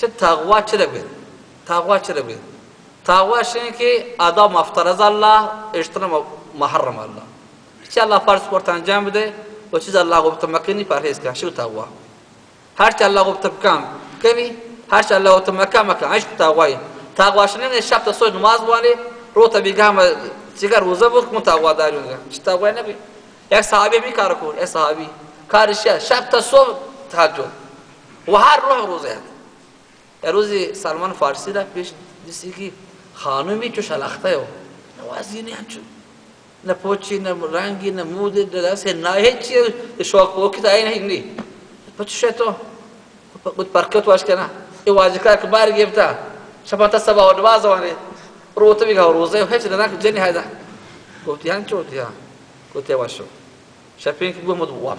چه تقوا چه بگید تقوا چه بگید تقوا شنه که ادا مفترض الله اجتناب محرم الله. چه الله فرض کرد انجام بده و چیز الله گفت مکنی پرهیز کن شو تقوا. هر چه الله گفت بکن کنی هر چه الله گفت مکن مکن. عشق تقوایی. تقوا شنه شب تا نماز بانی رو تا بیگه چیکار روزه بود که تقوا داری اونجا. چه تقوا نبی. یک صحابی می کار کرد یک صحابی. کارش شب تا صبح تهجد و هر روح روزه. روزی سلمان فارسی را پیش دیسی که خانمی چو شلخته و نه چون نه پوچی نه رنگی نه مود نه دست نه هیچی. شوق و کی تاین هنگی پچه تو بود پرکت واش کنه. ای واجی کار کبار گیفتا شبات سبا و نواز وانه روته بیگه روزه هیچ نه جنی هایدا گفتی هن چوتی ها گفتی واشو شپین که بود وقت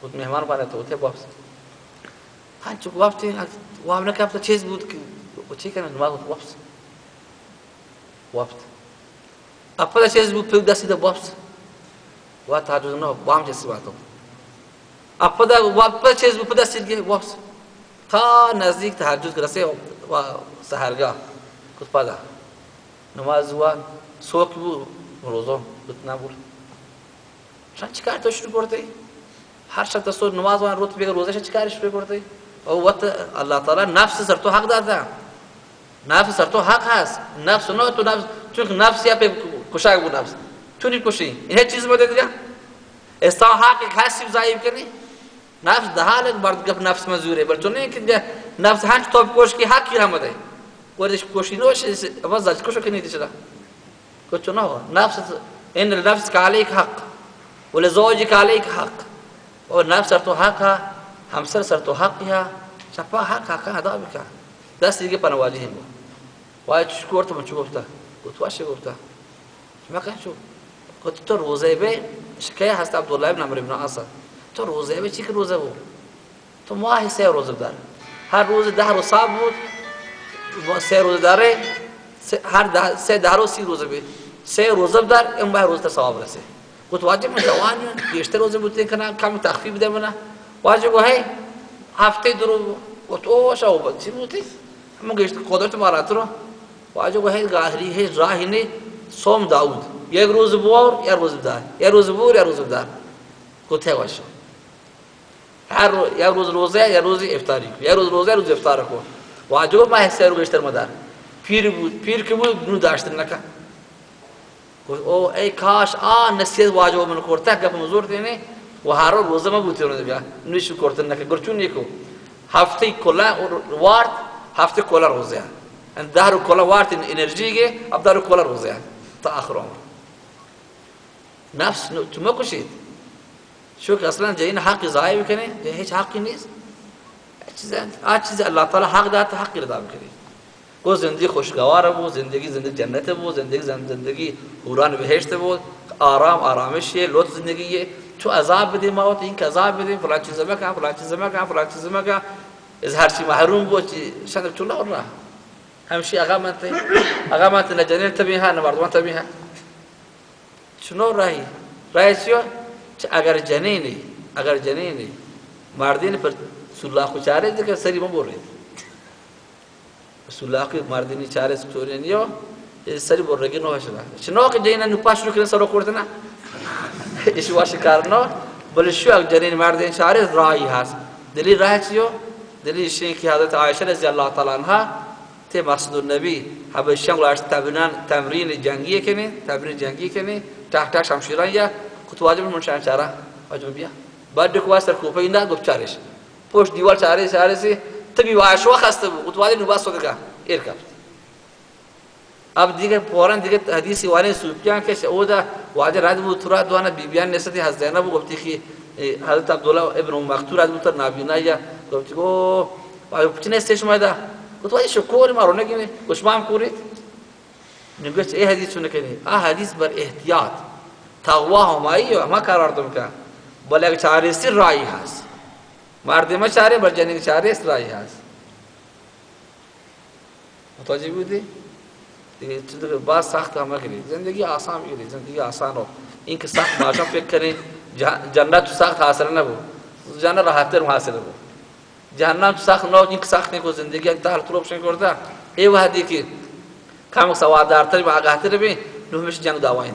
بود مهمان بانه تو ته واپس هن چو وقتی وام نکرد چیز بود که چی کنه نماز واپس. وقت اپلا چیز بود پیو دستی ده واپس. و تهجد نه وام چیز باتو اپلا واپس چیز بود دستی دیگه واپس. تا نزدیک تهجد رسه و سحرگاه کت پادا نماز و صبح بود روزه بود نبود. شان چیکار تو شروع کرده هر شب تا صبح نماز و روز بیگ روزه چیکار شروع کرده او الله تعالی نفس سر تو حق داده. نفس سر تو حق هست. نفس نه تو نفس چون نفس یا به کشاگ بود نفس. تو نی کشی. این چیز بده دیگه استا حق کسی ضعیف کنی؟ نفس ده حال برد گپ نفس مزوره. تو نه که نفس هنچ تو کوش کی حقی هم ده ورش کوشی نوش اما زج کوشو کنی دیچلا کچو نه نفس ان النفس عليك حق. ولزوجك عليك حق. والنفس تو حق همسر سر تو حقها شفا حق حق ادا بکن دست دیگه پنواجی هم وای چش کرد من چه گفته گفت واشه گفته ما کن شو گفت تو به شکایه هست عبدالله ابن عمرو ابن عاص تو روزه به چی که روزه بود تو سه روزه دار هر روز ده روز صاحب بود سه روزه داره هر ده سه ده روز سی به سه روزه دار اون به روز تا ثواب رسه گفت واجب من جوانی بیشتر روزه بود کنه کم تخفیف ده منه واجب ہے هفته درو و تو شو بچی بودی همون گشت قدرت مارات رو واجب ہے گاهری ہے راهی نے سوم داود یک روز بور یا روز دار یا روز بور یا روز دار کوته واشه هر یا روز روزه یا روز افطاری یا روز روزه روز افطار کو واجب ما حساب گشتر مدار پیر بود پیر که بود نو داشت نکا او ای کاش آ نسیت واجب من کرتا گپ مزور دینه و هر روز ما بوده رو بیا نوش کردن نکه. گرچون نیکو. هفته کلا وارد هفته کلا روزه ان ده رو کلا وارد انرژی گه اب ده رو کلا روزه تا آخر عمر. نفس تو ما کشید. شو که اصلا جاین حق ضایع کنه هیچ حقی نیست. چیز آ چیز الله تعالی حق داد حق رضا کنه گو زندگی خوشگوار بود زندگی زندگی جنت بود زندگی زندگی هوران بهشت بود آرام آرامش لطف زندگی تو عذاب بده ما ته این که عذاب بده فلان چیز مکه فلان چیز مکه فلان چیز مکه. از هر چی محروم بو چې شتم الله وراه همشي اغامت اغامت لجنه تبيها انا برضو تبيها شنو راهي راهي شو چې اگر جنینی اگر جنینی. مردین پر سلاح خو چاره دې کې سری مو بورې سلاح کې مردینی چاره سورین یو سری بورګي نو شنو شنو کې جنینه نو پاش رو کړ سره کوړتنه ایش واش کارنو بل شو اگر جنین مردین چاره راهی هست. دلیل راه چیو؟ دلیل شین که حضرت عایشه رضی الله تعالی عنها ته مسجد النبی حبشان ولاش تمرین تمرین جنگی کنه تمرین جنگی کنه تحت تحت شمشیران یا کت واجب منشان چاره واجب بیا. بعد دو واسر کوپه ایندا گفت چارش پشت دیوار چاره چاره سی. تبی واشوا خسته بود. کت واجب نباس صدقه ارکب اب دیگه پوران دیگه حدیثی وانه سوپیان که اودا واجب راد بود ترا دوانه بیبیان نستی حضرت زینب گفتی که حضرت عبدالله ابن مقتول از بود نابینا یا گفتی کو واجب چنه استش ماده گفت واجب شکر ما رو نگیره گوش ما هم کورید. نگوش ای حدیث چونه کنی آه حدیث بر احتیاط تقوا همایی ما قرار دم که بل یک چارسی رای هست. مرد ما چاره بر جنین چارس رای هست. متوجه بودی؟ बात सख्त अमल करें ज़िंदगी आसान भी करें ज़िंदगी आसान हो इनके सख्त माशा पे करें जन्नत सख्त हासिल जाना राहतर हासिल हो सख्त हो सख्त नहीं को ज़िंदगी अंत हर तुरफ से करता ये वह देखिए खाम सवादार रहे नुहमेश जंग दावाइन